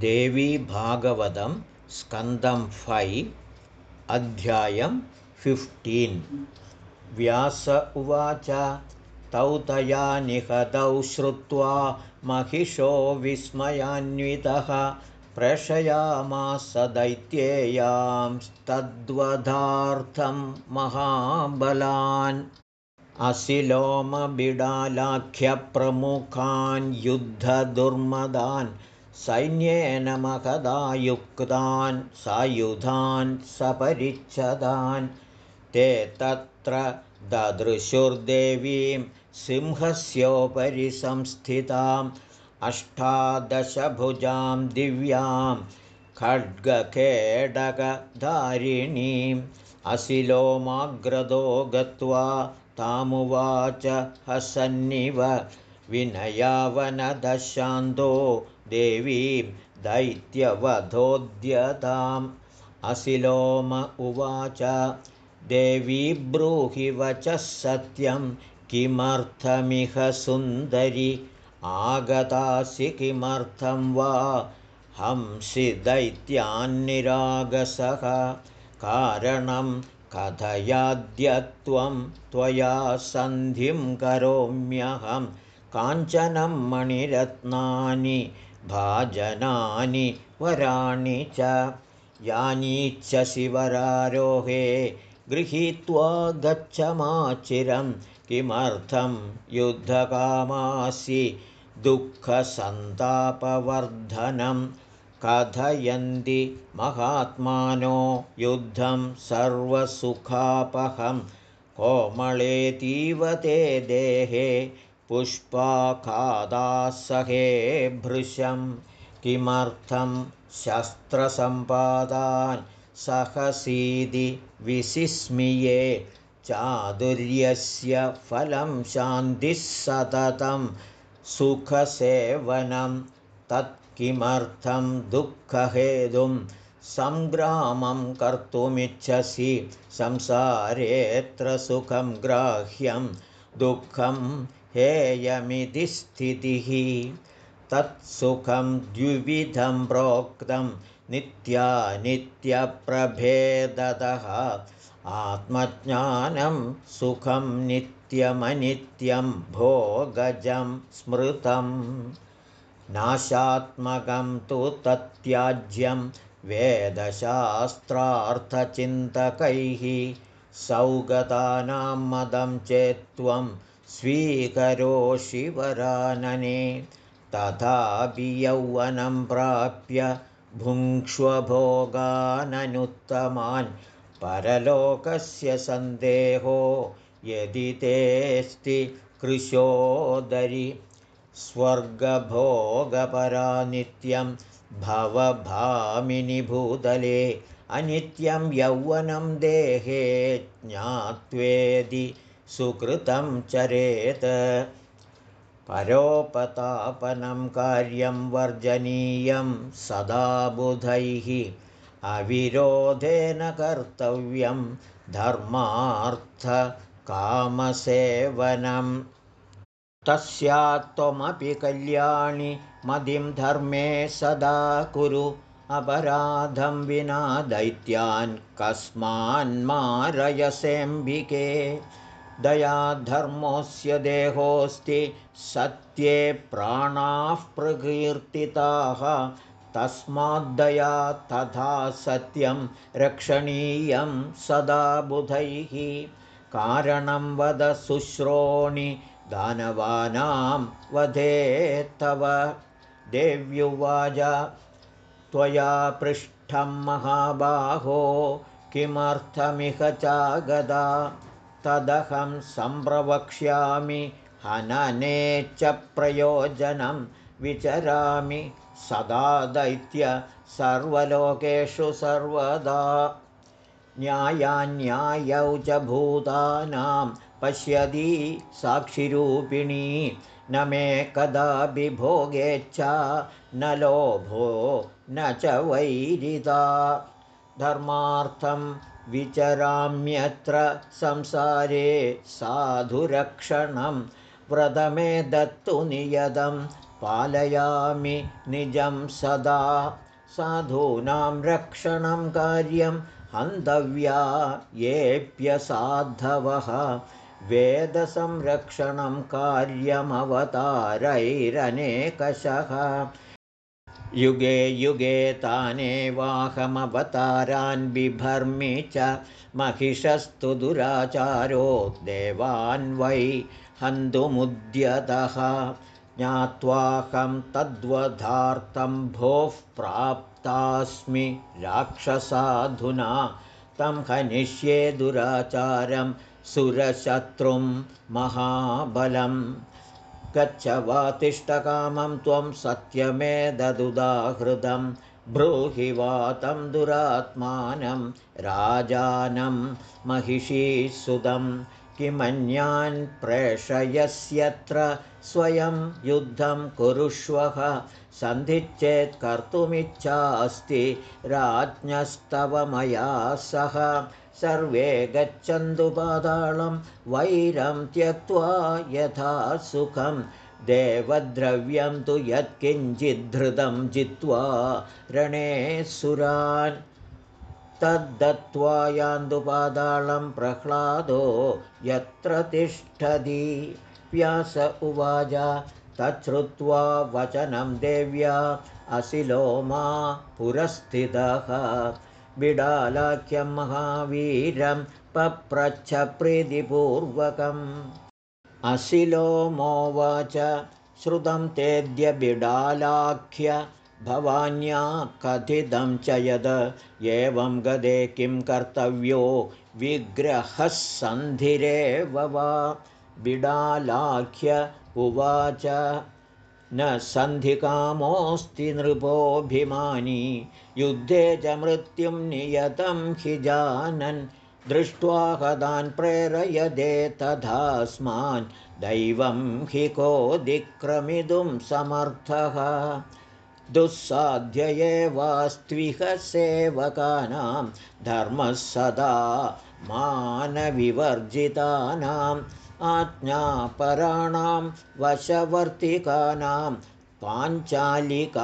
देवी भागवतं स्कन्दं फैव् अध्यायं फिफ्टीन् व्यास उवाच तौ तया निहतौ श्रुत्वा महिषो विस्मयान्वितः प्रशयामास दैत्येयांस्तद्वधार्थं महाबलान्। असिलोमबिडालाख्यप्रमुखान् युद्धदुर्मदान् सैन्येन महदायुक्तान् सायुधान् सपरिच्छदान्। ते तत्र ददृशुर्देवीं सिंहस्योपरि संस्थिताम्। अष्टादशभुजां दिव्यां खड्गखेडगधारिणीम् असिलोमाग्रदो गत्वा तामुवाच हसन्निव विनयावनदशान्तो देवीं दैत्यवधोद्यताम्। असिलोम उवाच देवी ब्रूहि वचः सत्यं किमर्थमिह सुन्दरि? आगतासि किमर्थं वा? हंसि दैत्यान्निरागसः। कारणं कथयाद्यत्वं त्वया सन्धिं करोम्यहं। काञ्चनं मणिरत्नानि भाजनानि वराणि च यानीच्छसि वरारोहे गृहीत्वा गच्छमाचिरं किमर्थं युद्धकामासि दुःखसन्तापवर्धनं कथयन्ति महात्मानो युद्धं सर्वसुखापहं कोमलेतीव ते देहे पुष्पाखादासहे भृशं किमर्थं शस्त्रसम्पादान् सहसीदि विसिस्मिये चादुर्यस्य फलं शान्तिः सततं सुखसेवनं तत्किमर्थं दुःखहेतुं सङ्ग्रामं कर्तुमिच्छसि संसारेऽत्र सुखं ग्राह्यं दुःखं हेयमिति स्थितिः तत्सुखं द्विविधं प्रोक्तं नित्यानित्यप्रभेदतः आत्मज्ञानं सुखं नित्यमनित्यं भोगजं स्मृतं नाशात्मकं तु तत्याज्यं वेदशास्त्रार्थचिन्तकैः। सौगतानां मदं चेत्त्वं स्वीकरोषिवरानने तथापि यौवनं प्राप्य भुङ्क्ष्वभोगाननुत्तमान्। परलोकस्य सन्देहो यदि तेऽस्ति कृशोदरि स्वर्गभोगपरा नित्यं भवभामिनि भूतले अनित्यं यौवनं देहे ज्ञात्वेदि सुकृतं चरेत्। परोपतापनं कार्यं वर्जनीयं सदा बुधैः। अविरोधेन कर्तव्यं धर्मार्थकामसेवनं। तस्यात् त्वमपि कल्याणि मदिं धर्मे सदा कुरु अपराधं विना दैत्यान् कस्मान्मारयसेऽम्बिके दयाधर्मोऽस्य देहोऽस्ति सत्ये प्राणाः प्रकीर्तिताः तस्माद्दया तथा सत्यं रक्षणीयं सदा बुधैः। कारणं वद शुश्रोणि दानवानां वधे तव। देव्युवाच त्वया पृष्ठं महाबाहो किमर्थमिह चागदा तदहं सम्प्रवक्ष्यामि हनने च प्रयोजनं विचरामि सदा दैत्य सर्वलोकेषु सर्वदा। न्यायान्यायौ च भूतानां पश्यति साक्षिरूपिणी न मे कदापि भोगेच्छा न लोभो न च वैरिता। धर्मार्थं विचराम्यत्र संसारे साधुरक्षणं व्रतमे दत्तु नियतं पालयामि निजं सदा। साधूनां रक्षणं कार्यं हन्तव्या येऽप्यसाधवः वेदसंरक्षणं कार्यमवतारैरनेकशः युगे युगे तानेवाहमवतारान् बिभर्मि च महिषस्तु दुराचारो देवान् वै हन्तुमुद्यतः। ज्ञात्वाहं तद्वधार्तं भोः प्राप्तास्मि राक्षसाधुना। तं हनिष्ये दुराचारं सुरशत्रुं महाबलं गच्छ वा तिष्ठकामं त्वं सत्यमे ददुदाहृदं ब्रूहि वा तं दुरात्मानं राजानं महिषीसुदम् किमन्यान् प्रेषयस्यत्र स्वयं युद्धं कुरुष्वः। सन्धिच्चेत् कर्तुमिच्छास्ति राज्ञस्तव मया सह सर्वे गच्छन्तु पातालं वैरं त्यक्त्वा यथा सुखं। देवद्रव्यं तु यत्किञ्चिद्धृतं जित्वा रणे सुरान्। तद्दत्त्वा यान्दुपादालं प्रह्लादो यत्र तिष्ठति। व्यास उवाच तच्छ्रुत्वा वचनं देव्या असिलो मा पुरस्थितः बिडालाख्यं महावीरं पप्रच्छप्रीतिपूर्वकम्। असिलोमोवाच श्रुतं तेद्य बिडालाख्य भवान्या कथितं च यद एवं गदे किं कर्तव्यो विग्रहः सन्धिरेव वा। बिडालाख्य उवाच न सन्धिकामोऽस्ति नृपोऽभिमानी। युद्धे च मृत्युं नियतं हि जानन्। दृष्ट्वा हदान् प्रेरयदे तथास्मान्। दैवं हि कोऽधिक्रमितुं समर्थः। दुःसाध्य एवास्त्विह सेवकानां। धर्मः सदा मानविवर्जितानाम् आज्ञापराणां वशवर्तिकानां पाञ्चालिकानामिव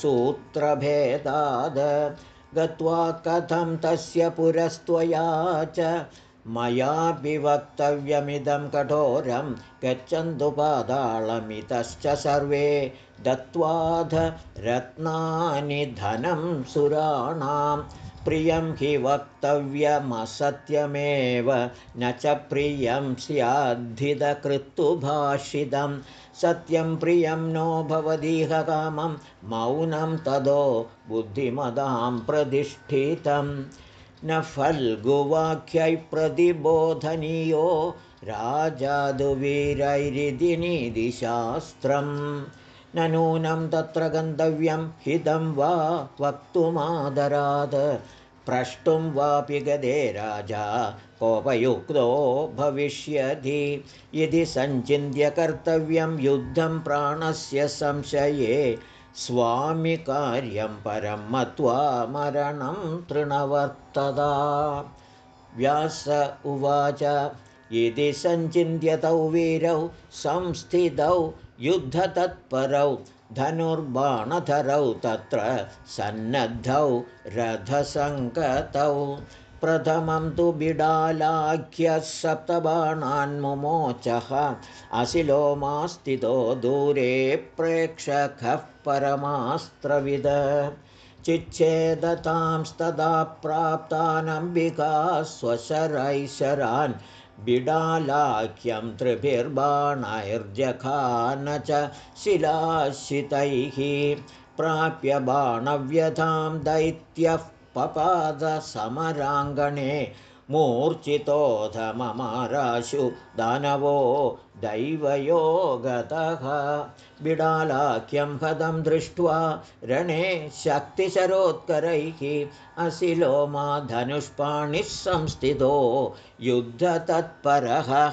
सूत्रभेदाद् गत्वा कथं तस्य पुरस्त्वया च मयापि वक्तव्यमिदं कठोरं गच्छन्तु पादाळमितश्च सर्वे दत्त्वाध रत्नानि धनं सुराणां। प्रियं हि वक्तव्यमसत्यमेव न च प्रियं स्याद्धिदकृत्तुभाषितं। सत्यं प्रियं नो भवदीहकामं मौनं तदो बुद्धिमदां प्रतिष्ठितम् न फल्गुवाक्यै प्रतिबोधनीयो राजादुवीरैरिदिनिधिशास्त्रं न नूनं तत्र गन्तव्यं हितं वा वक्तुमादरात् प्रष्टुं वापि गदे राजा कोपयुक्तो भविष्यति। यदि सञ्चिन्त्य कर्तव्यं युद्धं प्राणस्य संशये स्वामिकार्यं परं मत्वा मरणं तृणवर्तदा व्यास उवाच यदि सञ्चिन्त्यतौ वीरौ संस्थितौ युद्धतत्परौ धनुर्बाणधरौ तत्र सन्नद्धौ रथसङ्कतौ प्रथमं तु बिडालाख्यः सप्तबाणान्मुमोचः अशिलोमास्थितो दूरे प्रेक्षकः परमास्त्रविद। चिच्छेदतांस्तदा प्राप्तानम्बिका स्वशरैशरान्। बिडालाख्यं त्रिभिर्बाणैर्जखान च शिलाशितैः। प्राप्य बाणव्यथां दैत्यः पपादसमराङ्गणे मूर्छितोऽधममाराशु दानवो दैवयोगतः। बिडालाख्यं हदं दृष्ट्वा रणे शक्तिशरोत्करैः असिलो मा धनुष्पाणिः संस्थितो युद्धतत्परः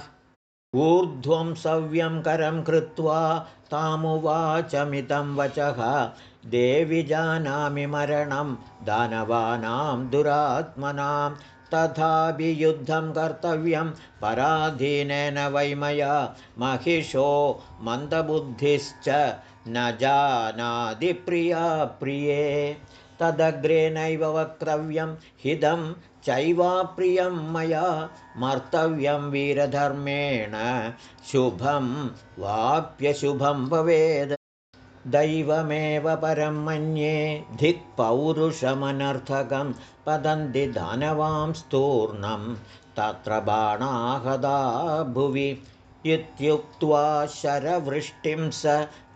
ऊर्ध्वं सव्यं करं कृत्वा तामुवाचमितं वचः। देवि जानामि मरणं दानवानां दुरात्मनां। तथापि युद्धं कर्तव्यं पराधीनेन वैमया महिषो मन्दबुद्धिश्च न जानादिप्रिया प्रिये तदग्रे नैव वक्तव्यं हिदं चैवाप्रियं मया मर्तव्यं वीरधर्मेण शुभं वाप्यशुभं भवेद्। दैवमेव परं मन्ये धिक्पौरुषमनर्थकं पतन्ति दानवां स्तूर्णं तत्र बाणाहदा भुवि इत्युक्त्वा शरवृष्टिं स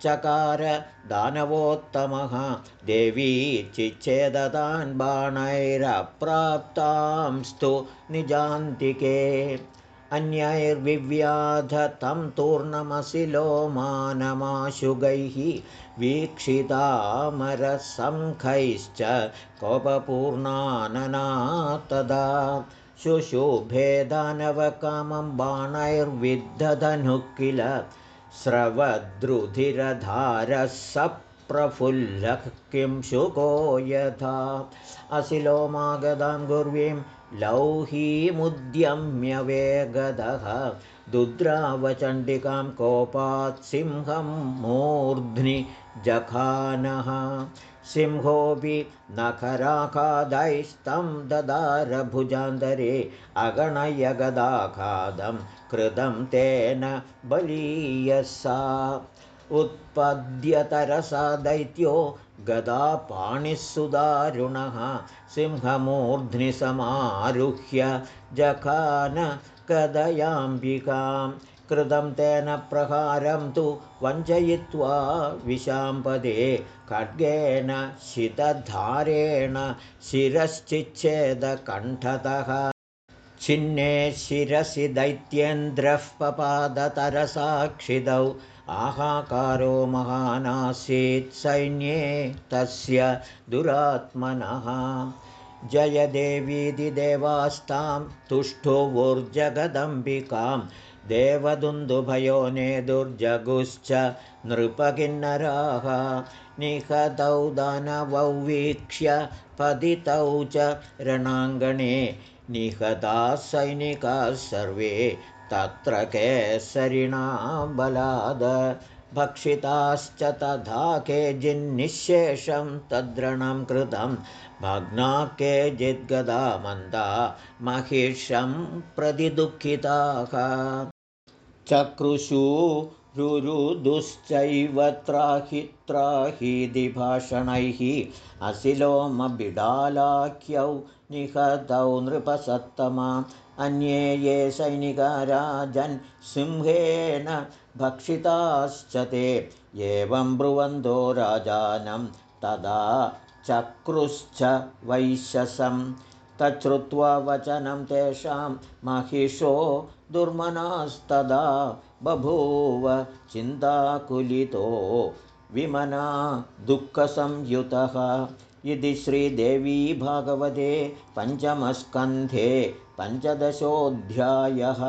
चकार दानवोत्तमः। देवी चिच्छेदतान् बाणैरप्राप्तांस्तु निजान्तिके। अन्यैर्विव्याध तं तूर्णमसिलो मानमाशुगैः वीक्षितामरसङ्खैश्च कोपपूर्णानना तदा शुशुभेदानवकामं बाणैर्विद्धधनुः किल स्रवद्रुधिरधारः सप्रफुल्लः किं शुको यथा? असिलोमागदां गुर्वीं लौहीमुद्यम्यवेगदः। दुद्रावचण्डिकां कोपात् सिंहं मूर्ध्नि जखानः सिंहोऽपि नखराखादैस्तं ददारभुजान्तरे अगणयगदाखादं कृतं तेन बलीयसा। उत्पद्यतरसा दैत्यो गदा पाणिः सिंहमूर्ध्नि समारुह्य जखान कदयाम्बिकां कृतं तेन प्रहारं तु वञ्चयित्वा विशाम्पदे खड्गेन शितधारेण शिरश्चिच्छेदकण्ठतः। छिन्ने शिरसि दैत्येन्द्रः पपादतरसाक्षिदौ आहाकारो महानासीत् सैन्ये तस्य दुरात्मनः। जयदेवीति देवास्तां तुष्टुवुर्जगदम्बिकां देवदुन्दुभयो नेदुर्जगुश्च नृपकिन्नराः निहतौ दानवौ वीक्ष्य पतितौ च रणाङ्गणे निहताः सैनिकाः सर्वे तत्र केसरिणा बलाद भक्षिताश्च तथा केचिन्निःशेषं तद्रणं कृतं। भग्ना केचिद्गदा मन्दा महिषं प्रतिदुःखिताः चक्रुषु रुरुदुश्चैव त्राहि त्राहीदिभाषणैः असिलोमबिडालाख्यौ निहतौ नृपसत्तमा। अन्ये ये सैनिकाराजन् सिंहेन भक्षिताश्च ते। एवं ब्रुवन्तो राजानं तदा चक्रुश्च वैशसं तच्छ्रुत्वा वचनं तेषां महिषो दुर्मनास्तदा बभूव चिन्ताकुलितो विमना दुःखसंयुतः। इति श्रीदेवी भागवते पञ्चमस्कन्धे पञ्चदशोऽध्यायः